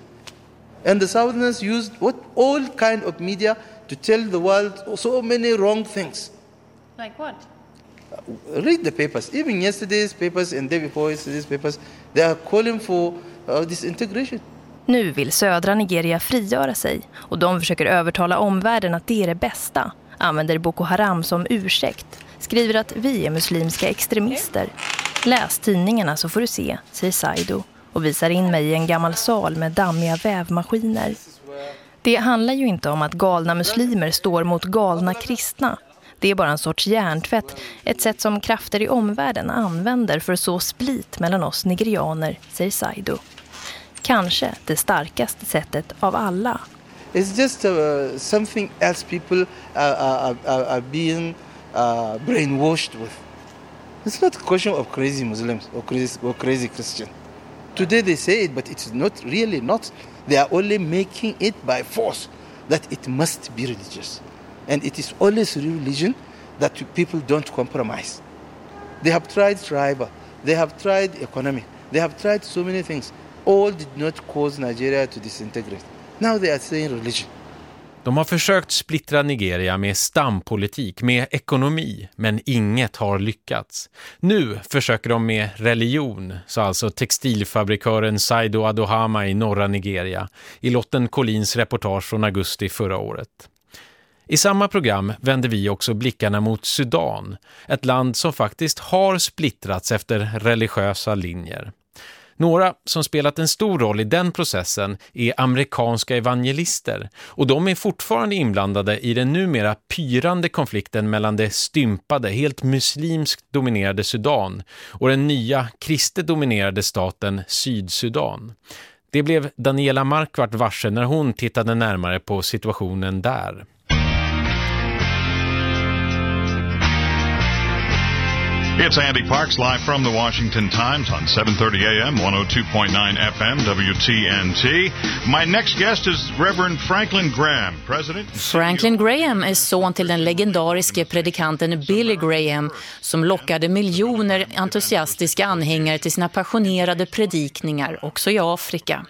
S20: And the Southerners used what all kind of media to tell the world so many wrong things.
S7: Like what?
S20: Read the papers. Even yesterday's papers and day before yesterday's papers, they are calling for uh, this integration.
S2: Nu vill södra Nigeria frigöra sig och de försöker övertala omvärlden att det är det bästa. Använder Boko Haram som ursäkt. Skriver att vi är muslimska extremister. Läs tidningarna så får du se, säger Saido och visar in mig i en gammal sal med dammiga vävmaskiner. Det handlar ju inte om att galna muslimer står mot galna kristna. Det är bara en sorts hjärntvätt, ett sätt som krafter i omvärlden använder för så split mellan oss nigerianer, säger Saido. Kanske det starkaste sättet av alla.
S20: It's just uh, something else people are, are, are, are being uh, brainwashed with. It's not a question of crazy Muslims or crazy, or crazy Christians. Today they say it, but it's not really not. They are only making it by force. that it must be religious. And it is always religion that people don't compromise. They have tried tribal, they have tried economic, they have tried so many things. All did not cause Nigeria to disintegrate. Now they are saying religion.
S17: De har försökt splittra Nigeria med stampolitik, med ekonomi, men inget har lyckats. Nu försöker de med religion, sa alltså textilfabrikören Saido Adohama i norra Nigeria i Lotten Collins reportage från augusti förra året. I samma program vänder vi också blickarna mot Sudan, ett land som faktiskt har splittrats efter religiösa linjer. Några som spelat en stor roll i den processen är amerikanska evangelister och de är fortfarande inblandade i den numera pyrande konflikten mellan det stympade, helt muslimskt dominerade Sudan och den nya kristet dominerade staten Sydsudan. Det blev Daniela Markvart varse när hon tittade närmare på situationen där.
S21: It's Andy Parks live from the Washington Times on 7:30 a.m. 102.9 FM WTNT. My next guest is Reverend Franklin Graham, president.
S1: Franklin Graham är son till den legendariske predikanten Billy Graham som lockade miljoner entusiastiska anhängare till sina passionerade predikningar också i Afrika.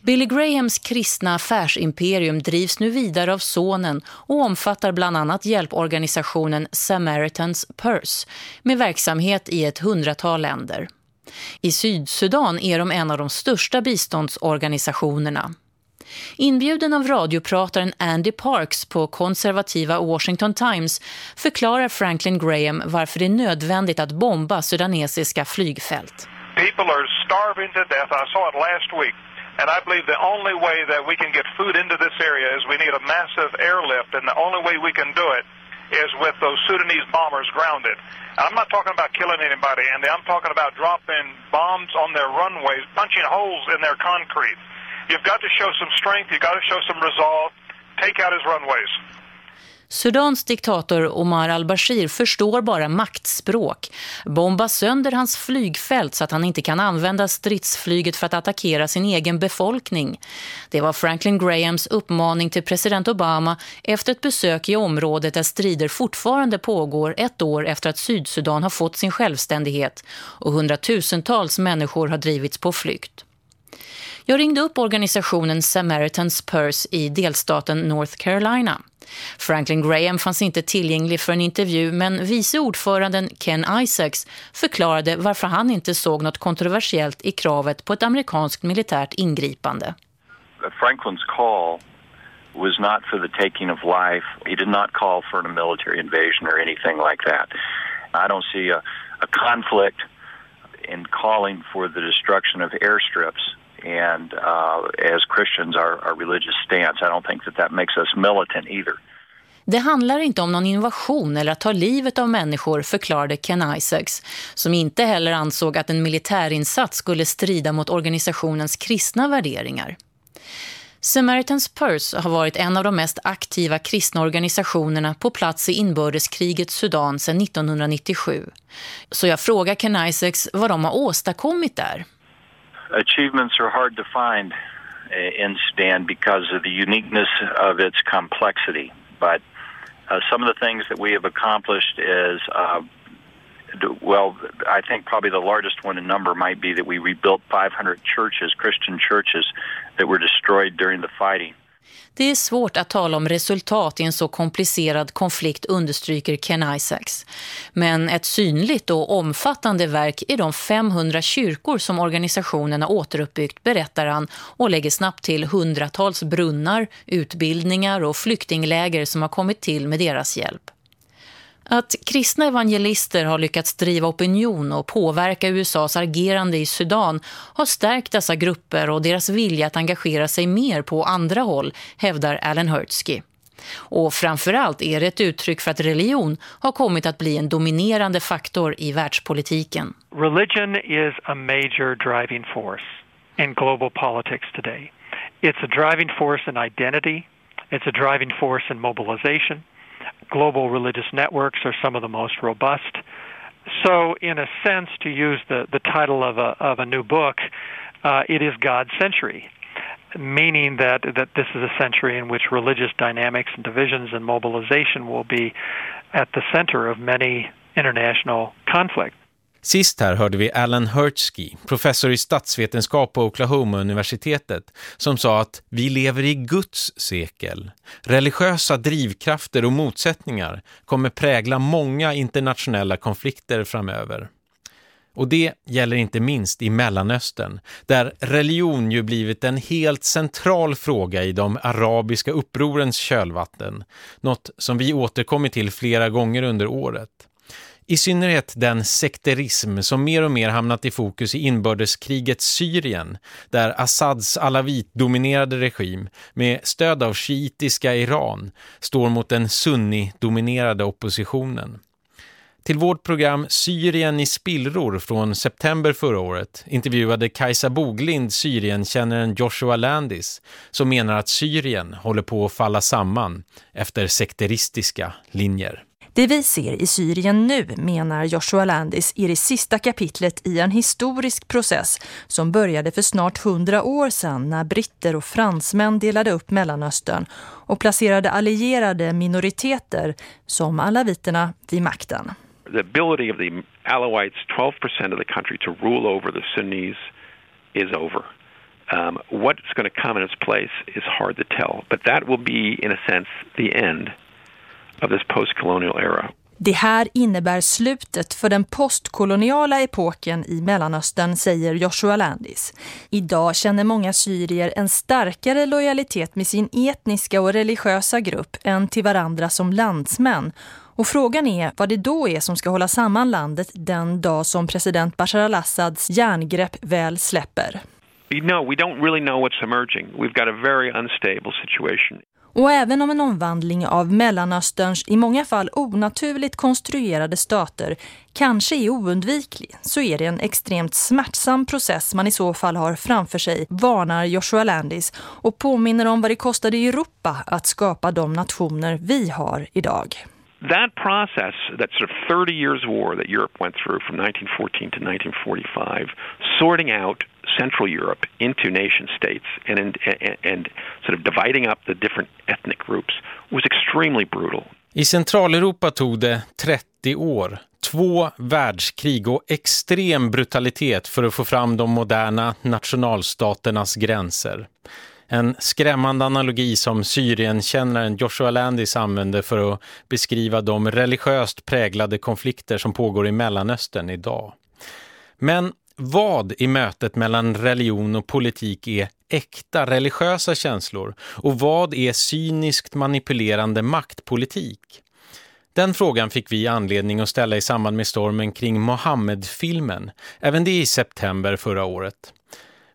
S1: Billy Grahams kristna affärsimperium drivs nu vidare av sonen och omfattar bland annat hjälporganisationen Samaritan's Purse med verksamhet i ett hundratal länder. I Sydsudan är de en av de största biståndsorganisationerna. Inbjuden av radioprataren Andy Parks på konservativa Washington Times förklarar Franklin Graham varför det är nödvändigt att bomba sudanesiska flygfält.
S22: People are starving to death. I saw it last week. And I believe the only way that we can get food into this area is we need a massive airlift, and the only way we can do it is with those Sudanese bombers grounded. I'm not talking about killing anybody, Andy. I'm talking about dropping bombs on their runways, punching holes in their concrete. You've got to show some strength. You've got to show some resolve. Take out his runways.
S1: Sudans diktator Omar al-Bashir förstår bara maktspråk. Bomba sönder hans flygfält så att han inte kan använda stridsflyget för att attackera sin egen befolkning. Det var Franklin Grahams uppmaning till president Obama efter ett besök i området där strider fortfarande pågår ett år efter att Sydsudan har fått sin självständighet och hundratusentals människor har drivits på flykt. Jag ringde upp organisationen Samaritan's Purse i delstaten North Carolina. Franklin Graham fanns inte tillgänglig för en intervju men vice ordföranden Ken Isaacs förklarade varför han inte såg något kontroversiellt i kravet på ett amerikanskt militärt ingripande.
S23: Franklin's call was not for the taking of life. He did not call for a military invasion or anything like that. I don't see a, a conflict in calling for the destruction of airstrips and uh, as Christians our, our religious stance. I don't think that that makes us militant either.
S1: Det handlar inte om någon invasion eller att ta livet av människor, förklarade Ken Isaacs, som inte heller ansåg att en militärinsats skulle strida mot organisationens kristna värderingar. Samaritan's Purse har varit en av de mest aktiva kristna organisationerna på plats i inbördeskriget Sudan sedan 1997. Så jag frågar Ken Isaacs vad de har åstadkommit där
S23: achievements are hard to find uh, in Sudan because of the uniqueness of its complexity. But uh, some of the things that we have accomplished is, uh, well, I think probably the largest one in number might be that we rebuilt 500 churches, Christian churches, that were destroyed during the fighting.
S1: Det är svårt att tala om resultat i en så komplicerad konflikt understryker Ken Isaacs. Men ett synligt och omfattande verk är de 500 kyrkor som organisationen har återuppbyggt, berättar han och lägger snabbt till hundratals brunnar, utbildningar och flyktingläger som har kommit till med deras hjälp. Att kristna evangelister har lyckats driva opinion och påverka USAs agerande i Sudan har stärkt dessa grupper och deras vilja att engagera sig mer på andra håll, hävdar Alan Hertzky. Och framförallt är det ett uttryck för att religion har kommit att bli en dominerande faktor i världspolitiken.
S24: Religion is a major driving force in global politics today. It's a driving force in identity. It's a driving force in mobilization. Global religious networks are some of the most robust. So, in a sense, to use the, the title of a, of a new book, uh, it is God's century. meaning that, that this is a century in which religious dynamics and divisions and mobilization will be at the center of many international conflict.
S17: Sist här hörde vi Alan Hertzky, professor i statsvetenskap på Oklahoma-universitetet, som sa att vi lever i Guds sekel. Religiösa drivkrafter och motsättningar kommer prägla många internationella konflikter framöver. Och det gäller inte minst i Mellanöstern, där religion ju blivit en helt central fråga i de arabiska upprorens kölvatten. Något som vi återkommit till flera gånger under året. I synnerhet den sekterism som mer och mer hamnat i fokus i inbördeskriget Syrien, där Assads alavit-dominerade regim med stöd av shiitiska Iran står mot den sunni-dominerade oppositionen. Till vårt program Syrien i spillror från september förra året intervjuade Kajsa Boglind Syrienkännaren Joshua Landis som menar att Syrien håller på att falla samman efter sekteristiska linjer.
S12: Det vi ser i Syrien nu, menar Joshua Landis, är det sista kapitlet i en historisk process som började för snart hundra år sedan när britter och fransmän delade upp Mellanöstern och placerade allierade minoriteter som alaviterna vid makten.
S25: The ability of the Alawites, 12% of the country, to rule over the Sunnis is over. Um, what's going to come in its place is hard to tell, but that will be, in a sense, the end of this post-colonial era.
S12: Det här innebär slutet för den postkoloniala epoken i Mellanöstern, säger Joshua Landis. Idag känner många syrier en starkare lojalitet med sin etniska och religiösa grupp än till varandra som landsmän. Och frågan är vad det då är som ska hålla samman landet den dag som president Bashar al-Assads järngrepp väl släpper.
S25: No, we don't really know what's emerging. We've got a very unstable situation.
S12: Och även om en omvandling av Mellanösterns i många fall onaturligt konstruerade stater kanske är oundviklig så är det en extremt smärtsam process man i så fall har framför sig, varnar Joshua Landis och påminner om vad det kostade Europa att skapa de nationer vi har idag.
S25: That process, that sort of 30 years war that Europe went through from 1914 to 1945, sorting out Central Europe into nation states and, in, and, and sort of dividing up the different ethnic groups was extremely brutal.
S17: I Centraleuropa tog det 30 år, två världskrig och extrem brutalitet för att få fram de moderna nationalstaternas gränser. En skrämmande analogi som Syrienkännaren Joshua Landis använde för att beskriva de religiöst präglade konflikter som pågår i Mellanöstern idag. Men vad i mötet mellan religion och politik är äkta religiösa känslor och vad är cyniskt manipulerande maktpolitik? Den frågan fick vi anledning att ställa i samband med stormen kring Mohammed-filmen, även det i september förra året.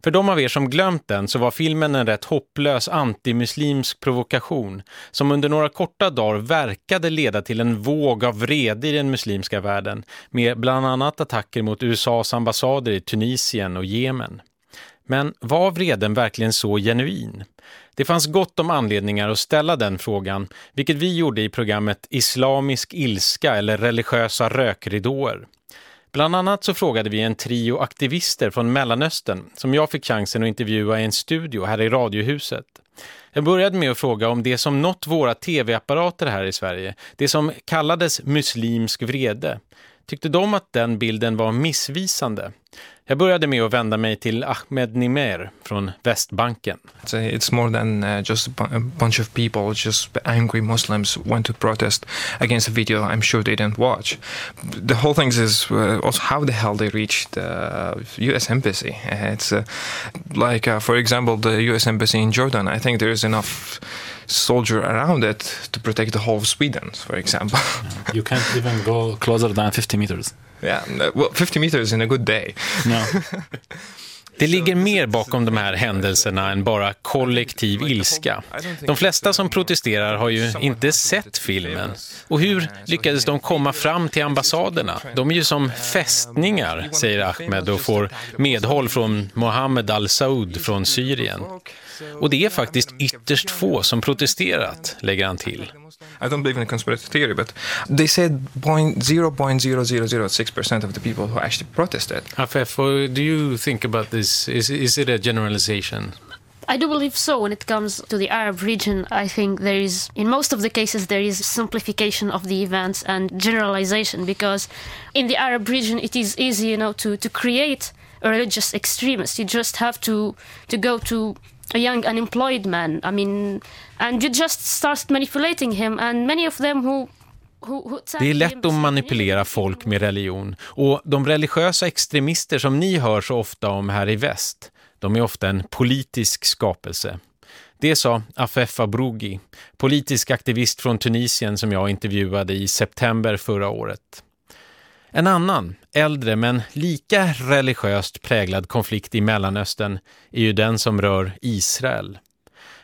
S17: För de av er som glömt den så var filmen en rätt hopplös antimuslimsk provokation som under några korta dagar verkade leda till en våg av vrede i den muslimska världen med bland annat attacker mot USAs ambassader i Tunisien och Jemen. Men var vreden verkligen så genuin? Det fanns gott om anledningar att ställa den frågan, vilket vi gjorde i programmet Islamisk ilska eller religiösa rökridåer. Bland annat så frågade vi en trio aktivister från Mellanöstern som jag fick chansen att intervjua i en studio här i Radiohuset. Jag började med att fråga om det som nått våra tv-apparater här i Sverige, det som kallades muslimsk vrede. Tyckte de att den bilden var missvisande? Jag började med att vända mig till Ahmed Nimer från Västbanken.
S26: It's uh, more than uh, just a bunch of people, just angry Muslims went to protest against a video I'm sure they didn't watch. The whole thing is uh, also how the hell they reached the US embassy. It's like, for example, the US embassy in Jordan. I think there is enough soldier around it to protect the whole of Sweden, for example. *laughs*
S27: you can't even go closer than 50 meters.
S26: Yeah, well, 50 meters in a good day.
S27: No. *laughs*
S17: Det ligger mer bakom de här händelserna än bara kollektiv ilska. De flesta som protesterar har ju inte sett filmen. Och hur lyckades de komma fram till ambassaderna? De är ju som fästningar, säger Ahmed och får medhåll från Mohammed al-Saud från Syrien. Och det är faktiskt ytterst få som protesterat, lägger han till.
S26: I don't believe in a conspiracy theory, but they said 0.0006% of the people who actually protested.
S17: Afef, do you think about this? Is, is it a generalization?
S28: I do believe so when it comes to the Arab region. I think there is, in most of the cases, there is simplification of the events and generalization because in the Arab region it is easy, you know, to, to create a religious extremist. You just have to, to go to a young unemployed man. I mean, and you just start manipulating him and many of them who
S17: Det är lätt att manipulera folk med religion och de religiösa extremister som ni hör så ofta om här i väst, de är ofta en politisk skapelse. Det sa Afef Abrougi, politisk aktivist från Tunisien som jag intervjuade i september förra året. En annan, äldre men lika religiöst präglad konflikt i Mellanöstern är ju den som rör Israel.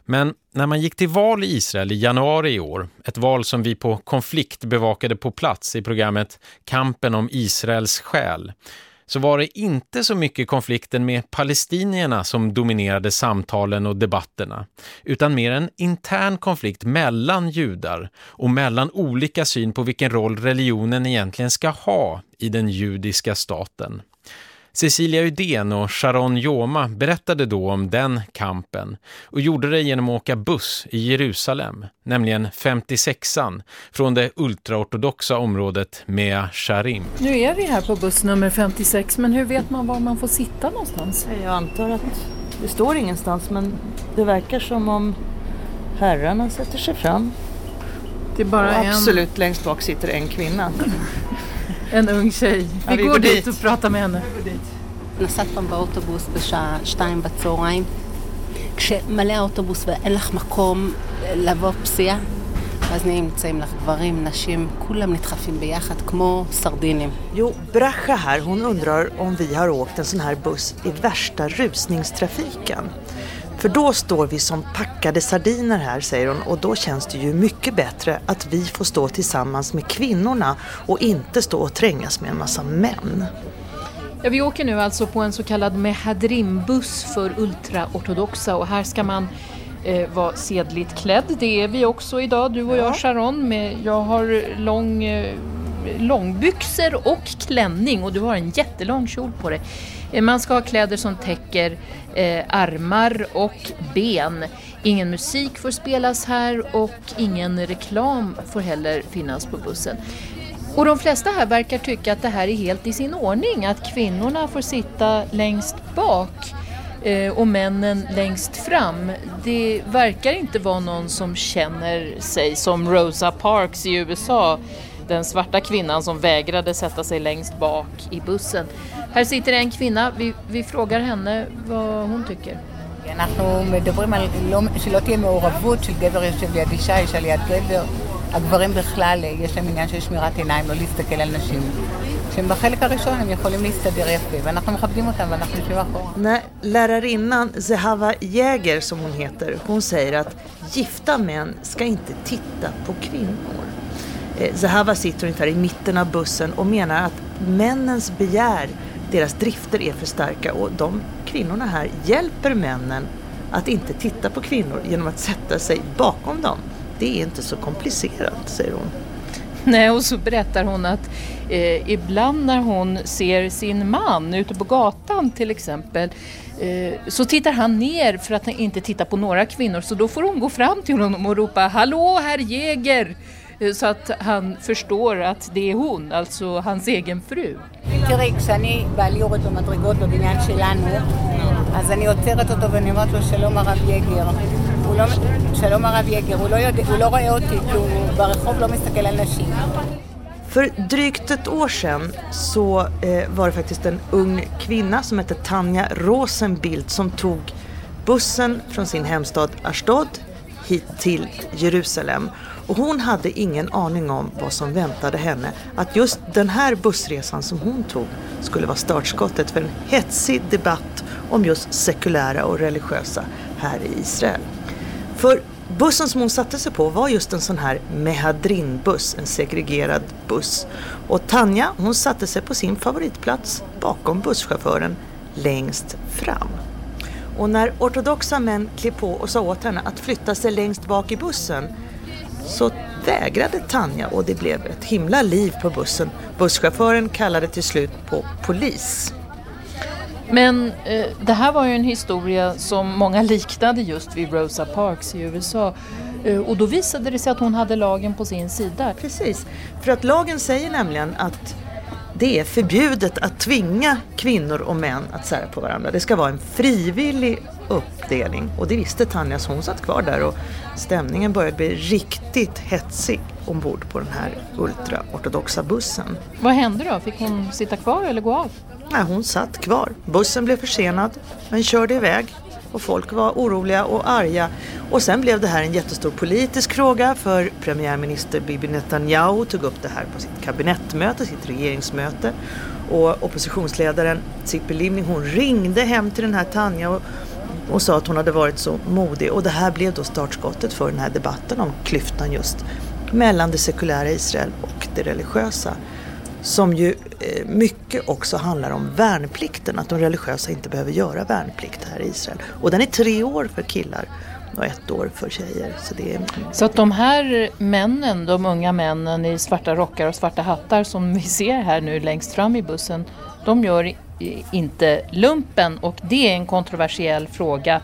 S17: Men när man gick till val i Israel i januari i år, ett val som vi på konflikt bevakade på plats i programmet Kampen om Israels själ, så var det inte så mycket konflikten med palestinierna som dominerade samtalen och debatterna, utan mer en intern konflikt mellan judar och mellan olika syn på vilken roll religionen egentligen ska ha i den judiska staten. Cecilia Udén och Sharon Joma berättade då om den kampen och gjorde det genom att åka buss i Jerusalem, nämligen 56an, från det ultraortodoxa området Mea Sharim.
S29: Nu är vi här på buss nummer 56, men hur vet man var man får sitta någonstans?
S30: Jag antar att det står ingenstans, men det verkar som om herrarna sätter sig fram.
S29: Det är bara
S30: och
S29: en...
S30: absolut längst bak sitter en kvinna.
S29: En ung tjej. Vi,
S30: Ja, vi
S29: går
S30: går
S29: dit
S30: dit.
S29: och pratar med henne.
S31: נסעת פעם באוטובוס בשעה שתיים בצהריים, כשמלא האוטובוס ואין לך מקום לבוא פסיעה, ואז נמצאים לך גברים, נשים, כולם נדחפים ביחד כמו סרדינים.
S30: Jo, Bracha här, hon undrar om vi har åkt en sån här buss i värsta rusningstrafiken. För då står vi som packade sardiner här, säger hon, och då känns det ju mycket bättre att vi får stå tillsammans med kvinnorna och inte stå och trängas med en massa män.
S29: Ja, vi åker nu alltså på en så kallad Mehadrim-buss för ultraortodoxa och här ska man eh, vara sedligt klädd. Det är vi också idag, du och jag Sharon. Med, jag har lång, eh, långbyxor och klänning och du har en jättelång kjol på dig. Eh, man ska ha kläder som täcker eh, armar och ben. Ingen musik får spelas här och ingen reklam får heller finnas på bussen. Och de flesta här verkar tycka att det här är helt i sin ordning, att kvinnorna får sitta längst bak eh, och männen längst fram. Det verkar inte vara någon som känner sig som Rosa Parks i USA, den svarta kvinnan som vägrade sätta sig längst bak i bussen. Här sitter en kvinna, vi, vi frågar henne vad hon tycker.
S32: אנחנו מדברים על לא, שלא תהיה מעורבות של גבר יושב ליד אישה, אישה ליד גבר. הגברים בכלל, אה, יש להם עניין של שמירת עיניים, לא להסתכל על נשים. שהם בחלק הראשון הם יכולים להסתדר יפה, ואנחנו מכבדים אותם ואנחנו יושבים מאחורה.
S30: Nej, lärarinnan Zehava Jäger som hon heter, hon säger att gifta män ska inte titta på kvinnor. Eh, Zahava sitter ungefär i mitten av bussen och menar att männens begär, deras drifter är för starka och de kvinnorna här hjälper männen att inte titta på kvinnor genom att sätta sig bakom dem. Det är inte så komplicerat, säger hon.
S29: Nej, och så berättar hon att eh, ibland när hon ser sin man ute på gatan till exempel eh, så tittar han ner för att han inte tittar på några kvinnor så då får hon gå fram till honom och ropa Hallå herr Jäger! Eh, Så att han förstår att det är hon, alltså hans egen fru.
S32: תראי, כשאני בעלי יורד במדרגות בבניין שלנו, אז אני עוצרת אותו ואני אומרת לו שלום הרב יגר. הוא לא, שלום הרב יגר, הוא לא, יודע, הוא לא רואה אותי כי הוא ברחוב לא מסתכל על נשים.
S30: För drygt ett år sedan så eh, var det faktiskt en ung kvinna som hette Tanja Rosenbild som tog bussen från sin hemstad Ashdod hit till Jerusalem. Och hon hade ingen aning om vad som väntade henne. Att just den här bussresan som hon tog skulle vara startskottet för en hetsig debatt om just sekulära och religiösa här i Israel. För bussen som hon satte sig på var just en sån här Mehadrin-buss, en segregerad buss. Och Tanja, hon satte sig på sin favoritplats bakom busschauffören längst fram. Och när ortodoxa män klev på och sa åt henne att flytta sig längst bak i bussen så vägrade Tanja och det blev ett himla liv på bussen. Busschauffören kallade till slut på polis.
S29: Men eh, det här var ju en historia som många liknade just vid Rosa Parks i USA. Eh, och då visade det sig att hon hade lagen på sin sida.
S30: Precis, för att lagen säger nämligen att det är förbjudet att tvinga kvinnor och män att sära på varandra. Det ska vara en frivillig uppdelning och det visste Tanja så hon satt kvar där och stämningen började bli riktigt hetsig ombord på den här ultraortodoxa bussen.
S29: Vad hände då? Fick hon sitta kvar eller gå av?
S30: Nej, hon satt kvar. Bussen blev försenad men körde iväg och folk var oroliga och arga. Och sen blev det här en jättestor politisk fråga för premiärminister Bibi Netanyahu tog upp det här på sitt kabinettmöte, sitt regeringsmöte. Och oppositionsledaren Tzipi Livni hon ringde hem till den här Tanja och, och sa att hon hade varit så modig. Och det här blev då startskottet för den här debatten om klyftan just mellan det sekulära Israel och det religiösa som ju eh, mycket också handlar om värnplikten, att de religiösa inte behöver göra värnplikt här i Israel. Och den är tre år för killar och ett år för tjejer. Så, det är...
S29: så att de här männen, de unga männen i svarta rockar och svarta hattar som vi ser här nu längst fram i bussen, de gör inte lumpen och det är en kontroversiell fråga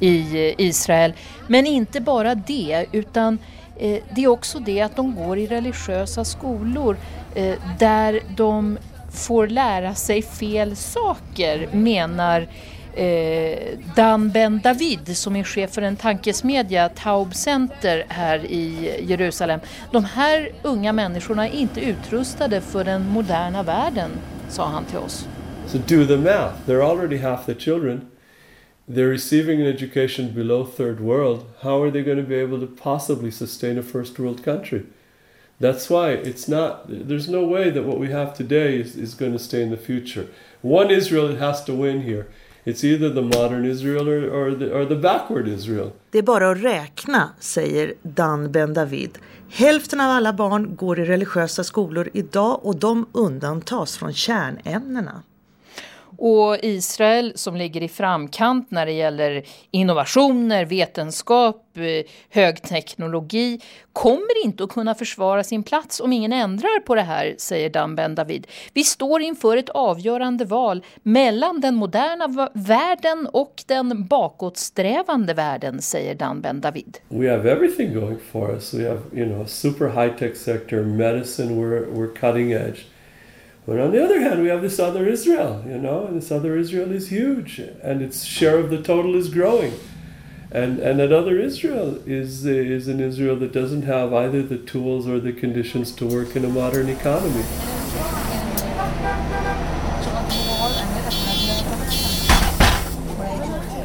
S29: i eh, Israel. Men inte bara det, utan eh, det är också det att de går i religiösa skolor Eh, där de får lära sig fel saker menar eh, Dan Ben David som är chef för en tankesmedja, Taub Center här i Jerusalem. De här unga människorna är inte utrustade för den moderna världen, sa han till oss.
S33: So do the math. They're already half the children. They're receiving an education below third world. How are they going to be able to possibly sustain a first world country? That's why it's not, there's no way that what we have today is, is going to stay in the future. One Israel has to win here. It's either the modern Israel or, or, the, or the backward Israel.
S30: Det är bara att räkna, säger Dan Ben David. Hälften av alla barn går i religiösa skolor idag och de undantas från kärnämnena.
S29: Och Israel som ligger i framkant när det gäller innovationer, vetenskap, eh, högteknologi kommer inte att kunna försvara sin plats om ingen ändrar på det här, säger Dan Ben David. Vi står inför ett avgörande val mellan den moderna världen och den bakåtsträvande världen, säger Dan Ben David.
S33: We have everything going for us. We have, you know, super high-tech sector, medicine, we're, we're cutting edge. But on the other hand, we have this other Israel, you know, and this other Israel is huge, and its share of the total is growing. And, and that other Israel is, is an Israel that doesn't have either the tools or the conditions to work in a modern economy.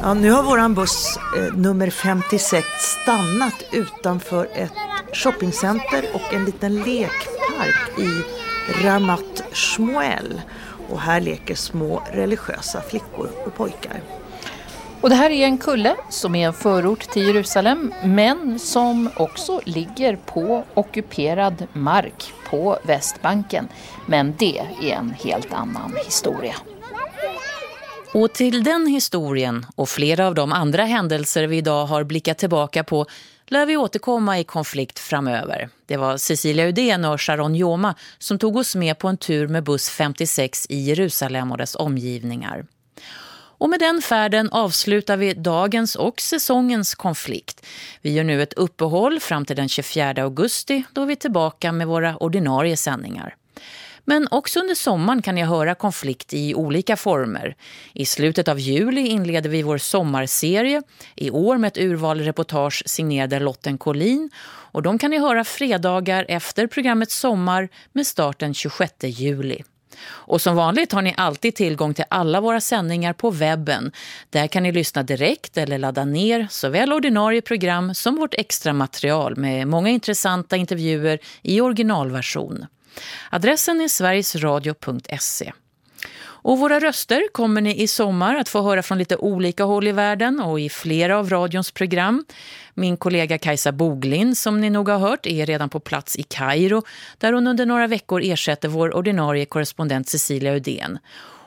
S30: Ja, nu har våran buss eh, nummer 56 stannat utanför ett shoppingcenter och en liten lekpark i Ramat Shmuel. Och här leker små religiösa flickor och pojkar.
S29: Och det här är en kulle som är en förort till Jerusalem men som också ligger på ockuperad mark på Västbanken. Men det är en helt annan historia.
S1: Och till den historien och flera av de andra händelser vi idag har blickat tillbaka på lär vi återkomma i konflikt framöver. Det var Cecilia Udén och Sharon Joma som tog oss med på en tur med buss 56 i Jerusalem och dess omgivningar. Och med den färden avslutar vi dagens och säsongens konflikt. Vi gör nu ett uppehåll fram till den 24 augusti då vi är tillbaka med våra ordinarie sändningar. Men också under sommaren kan jag höra konflikt i olika former. I slutet av juli inleder vi vår sommarserie, i år med ett urval reportage signerade Lotten Collin. Och de kan ni höra fredagar efter programmet Sommar med starten 26 juli. Och som vanligt har ni alltid tillgång till alla våra sändningar på webben. Där kan ni lyssna direkt eller ladda ner såväl ordinarie program som vårt extra material med många intressanta intervjuer i originalversion. Adressen är sverigesradio.se. Och våra röster kommer ni i sommar att få höra från lite olika håll i världen och i flera av radions program. Min kollega Kajsa Boglin, som ni nog har hört, är redan på plats i Kairo där hon under några veckor ersätter vår ordinarie korrespondent Cecilia Udén.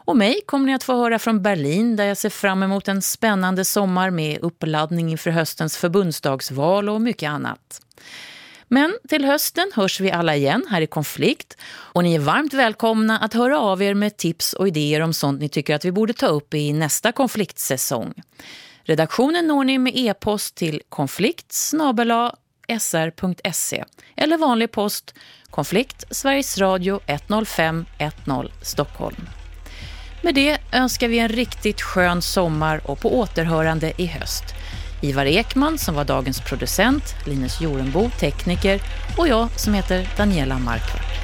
S1: Och mig kommer ni att få höra från Berlin där jag ser fram emot en spännande sommar med uppladdning inför höstens förbundsdagsval och mycket annat. Men till hösten hörs vi alla igen här i Konflikt och ni är varmt välkomna att höra av er med tips och idéer om sånt ni tycker att vi borde ta upp i nästa konfliktsäsong. Redaktionen når ni med e-post till konflikt sr.se eller vanlig post konflikt Sveriges Radio 10510 Stockholm. Med det önskar vi en riktigt skön sommar och på återhörande i höst. Ivar Ekman som var dagens producent, Linus Jorenbo tekniker och jag som heter Daniela Markvart.